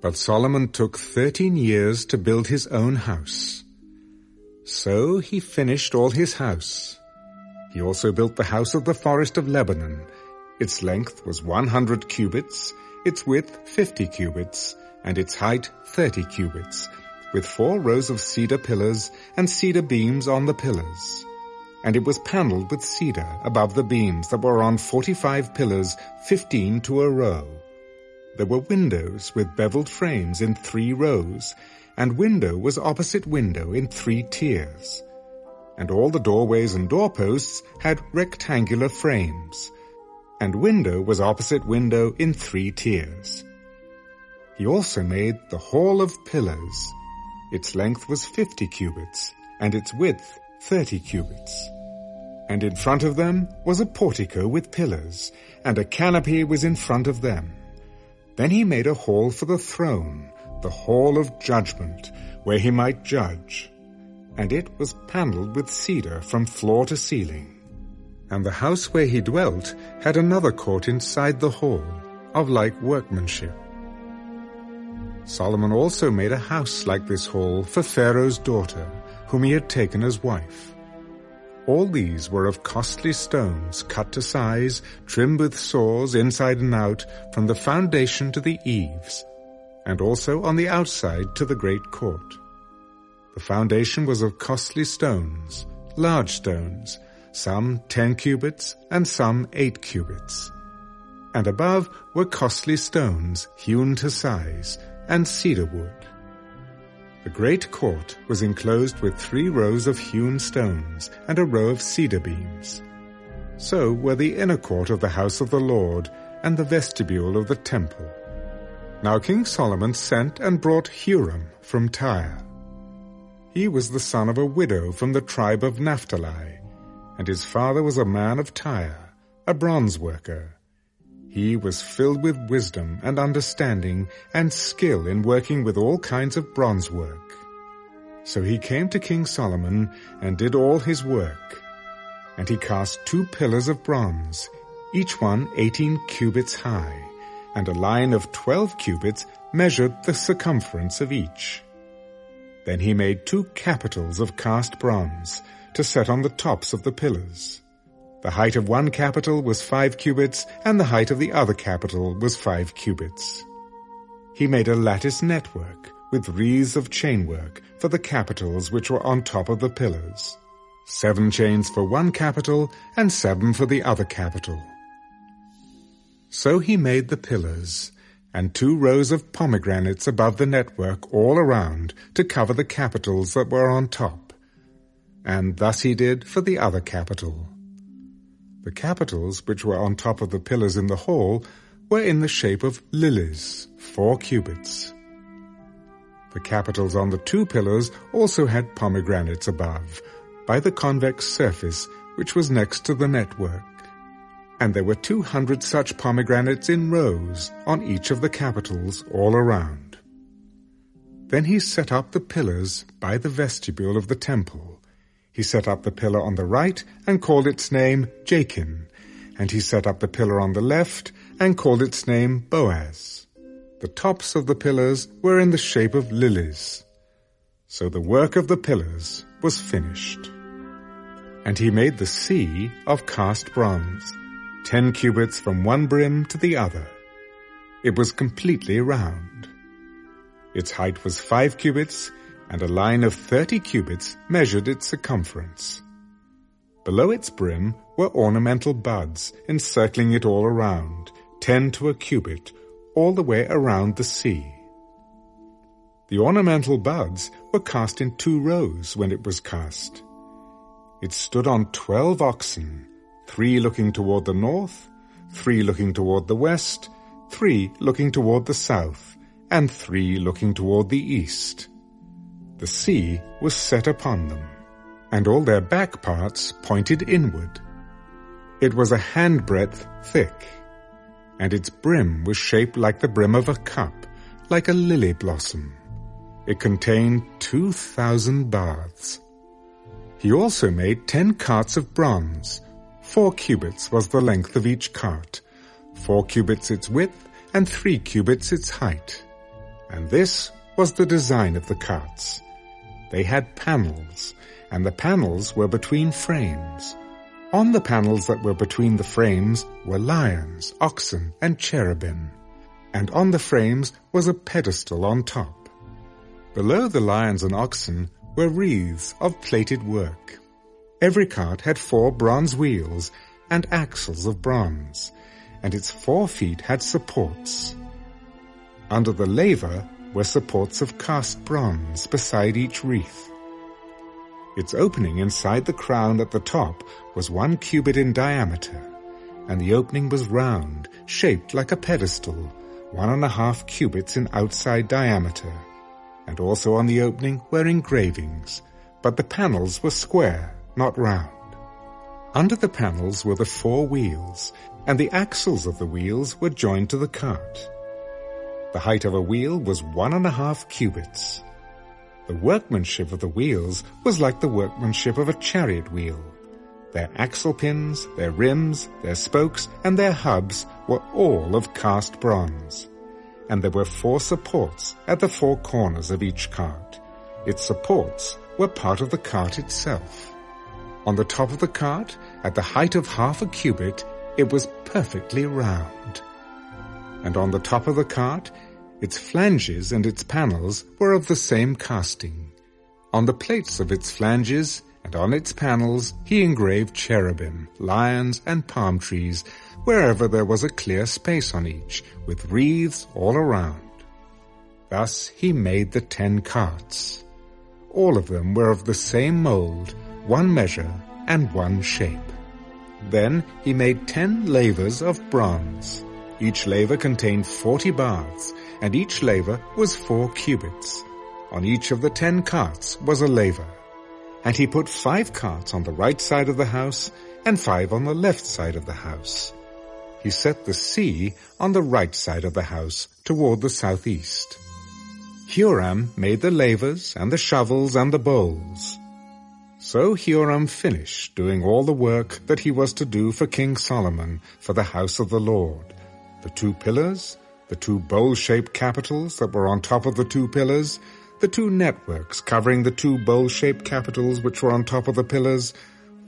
But Solomon took thirteen years to build his own house. So he finished all his house. He also built the house of the forest of Lebanon. Its length was one hundred cubits, its width fifty cubits, and its height thirty cubits, with four rows of cedar pillars and cedar beams on the pillars. And it was panelled with cedar above the beams that were on forty-five pillars, fifteen to a row. There were windows with beveled frames in three rows, and window was opposite window in three tiers. And all the doorways and doorposts had rectangular frames, and window was opposite window in three tiers. He also made the hall of pillars. Its length was fifty cubits, and its width thirty cubits. And in front of them was a portico with pillars, and a canopy was in front of them. Then he made a hall for the throne, the hall of judgment, where he might judge. And it was panelled with cedar from floor to ceiling. And the house where he dwelt had another court inside the hall, of like workmanship. Solomon also made a house like this hall for Pharaoh's daughter, whom he had taken as wife. All these were of costly stones, cut to size, trimmed with saws inside and out, from the foundation to the eaves, and also on the outside to the great court. The foundation was of costly stones, large stones, some ten cubits and some eight cubits. And above were costly stones, hewn to size, and cedar wood. The great court was enclosed with three rows of hewn stones and a row of cedar beams. So were the inner court of the house of the Lord and the vestibule of the temple. Now King Solomon sent and brought Huram from Tyre. He was the son of a widow from the tribe of Naphtali, and his father was a man of Tyre, a bronze worker. He was filled with wisdom and understanding and skill in working with all kinds of bronze work. So he came to King Solomon and did all his work. And he cast two pillars of bronze, each one eighteen cubits high, and a line of twelve cubits measured the circumference of each. Then he made two capitals of cast bronze to set on the tops of the pillars. The height of one capital was five cubits, and the height of the other capital was five cubits. He made a lattice network with wreaths of chainwork for the capitals which were on top of the pillars. Seven chains for one capital, and seven for the other capital. So he made the pillars, and two rows of pomegranates above the network all around to cover the capitals that were on top. And thus he did for the other capital. The capitals, which were on top of the pillars in the hall, were in the shape of lilies, four cubits. The capitals on the two pillars also had pomegranates above, by the convex surface which was next to the network. And there were two hundred such pomegranates in rows on each of the capitals all around. Then he set up the pillars by the vestibule of the temple, he set up the pillar on the right and called its name Jachin, and he set up the pillar on the left and called its name Boaz. The tops of the pillars were in the shape of lilies. So the work of the pillars was finished. And he made the sea of cast bronze, ten cubits from one brim to the other. It was completely round. Its height was five cubits, and a line of thirty cubits measured its circumference. Below its brim were ornamental buds encircling it all around, ten to a cubit, all the way around the sea. The ornamental buds were cast in two rows when it was cast. It stood on twelve oxen, three looking toward the north, three looking toward the west, three looking toward the south, and three looking toward the east. The sea was set upon them, and all their back parts pointed inward. It was a handbreadth thick, and its brim was shaped like the brim of a cup, like a lily blossom. It contained two thousand baths. He also made ten carts of bronze. Four cubits was the length of each cart, four cubits its width, and three cubits its height And this was the design of the carts. They had panels, and the panels were between frames. On the panels that were between the frames were lions, oxen, and cherubim, and on the frames was a pedestal on top. Below the lions and oxen were wreaths of plated work. Every cart had four bronze wheels and axles of bronze, and its four feet had supports. Under the laver were supports of cast bronze beside each wreath. Its opening inside the crown at the top was one cubit in diameter, and the opening was round, shaped like a pedestal, one and a half cubits in outside diameter. And also on the opening were engravings, but the panels were square, not round. Under the panels were the four wheels, and the axles of the wheels were joined to the cart. The height of a wheel was one and a half cubits. The workmanship of the wheels was like the workmanship of a chariot wheel. Their axle pins, their rims, their spokes, and their hubs were all of cast bronze. And there were four supports at the four corners of each cart. Its supports were part of the cart itself. On the top of the cart, at the height of half a cubit, it was perfectly round. And on the top of the cart, its flanges and its panels were of the same casting. On the plates of its flanges and on its panels he engraved cherubim, lions, and palm trees, wherever there was a clear space on each, with wreaths all around. Thus he made the ten carts. All of them were of the same mold, one measure, and one shape. Then he made ten lavers of bronze. Each laver contained forty baths, and each laver was four cubits. On each of the ten carts was a laver. And he put five carts on the right side of the house, and five on the left side of the house. He set the sea on the right side of the house, toward the southeast. Huram made the lavers, and the shovels, and the bowls. So Huram finished doing all the work that he was to do for King Solomon for the house of the Lord the two pillars, the two bowl-shaped capitals that were on top of the two pillars, the two networks covering the two bowl-shaped capitals which were on top of the pillars,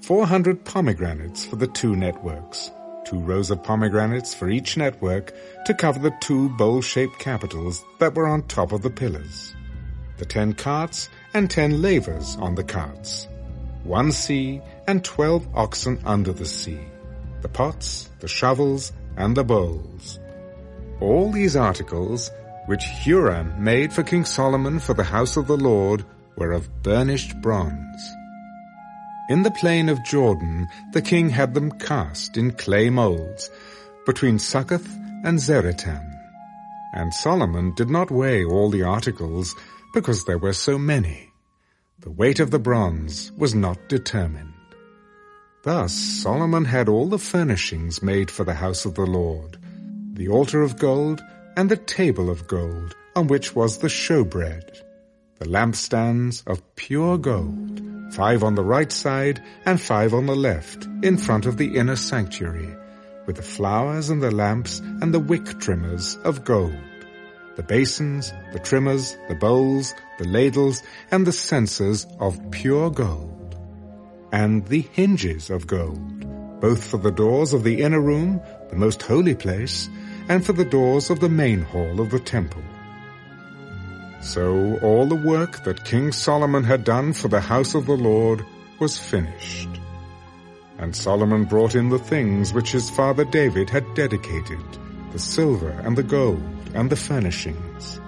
400 pomegranates for the two networks, two rows of pomegranates for each network to cover the two bowl-shaped capitals that were on top of the pillars, the ten carts and ten lavers on the carts, one sea and twelve oxen under the sea, the pots, the shovels, and the bowls. All these articles, which Huram made for King Solomon for the house of the Lord, were of burnished bronze. In the plain of Jordan the king had them cast in clay molds, between Succoth and Zaretan. And Solomon did not weigh all the articles, because there were so many. The weight of the bronze was not determined. Thus Solomon had all the furnishings made for the house of the Lord, the altar of gold and the table of gold on which was the showbread, the lampstands of pure gold, five on the right side and five on the left, in front of the inner sanctuary, with the flowers and the lamps and the wick trimmers of gold, the basins, the trimmers, the bowls, the ladles, and the censers of pure gold and the hinges of gold, both for the doors of the inner room, the most holy place, and for the doors of the main hall of the temple. So all the work that King Solomon had done for the house of the Lord was finished. And Solomon brought in the things which his father David had dedicated, the silver and the gold and the furnishings.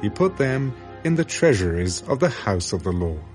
He put them in the treasuries of the house of the Lord.